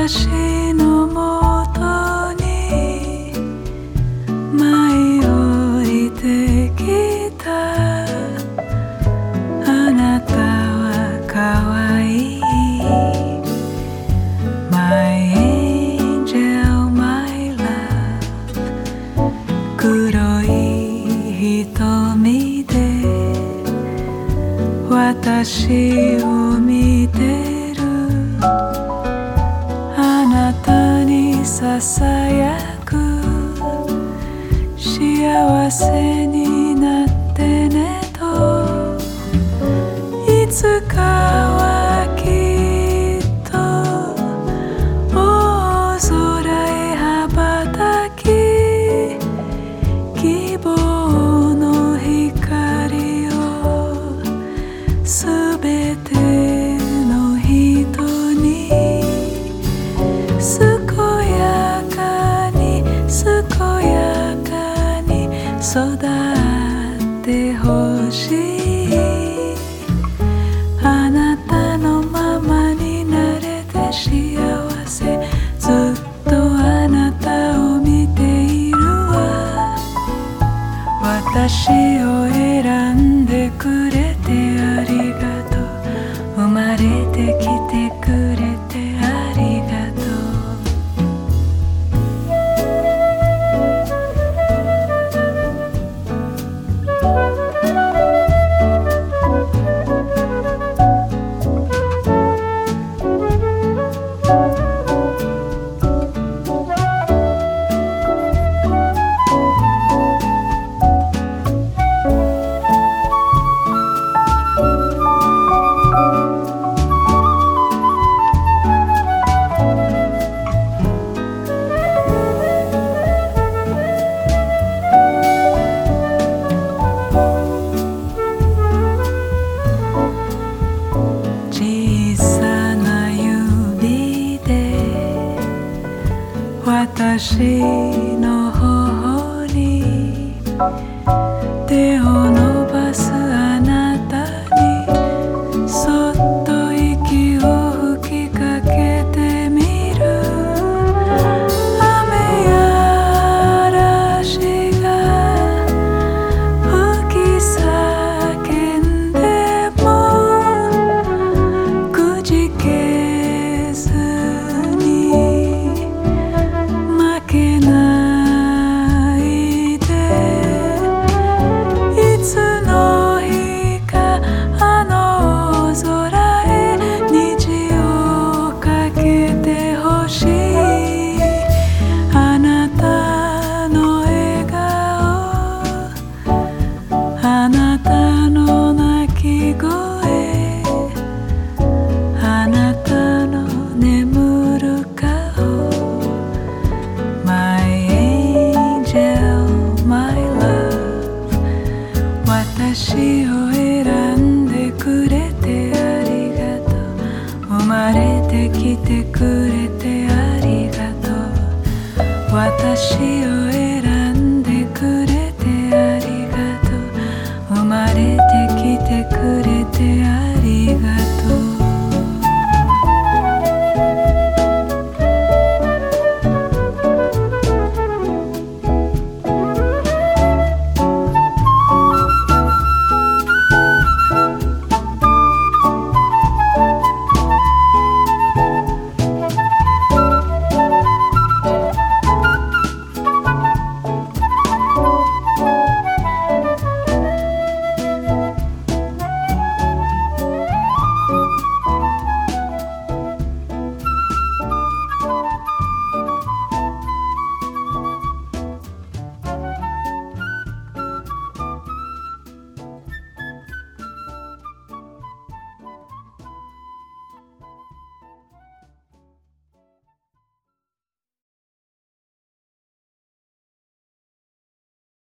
私 see. てほしい。あなたのままになれて幸せ。ずっとあなたを見ているわ。私を選んでくれてありがとう。生まれてきてくれて私の頬に手を伸来てくれてありがとう。私を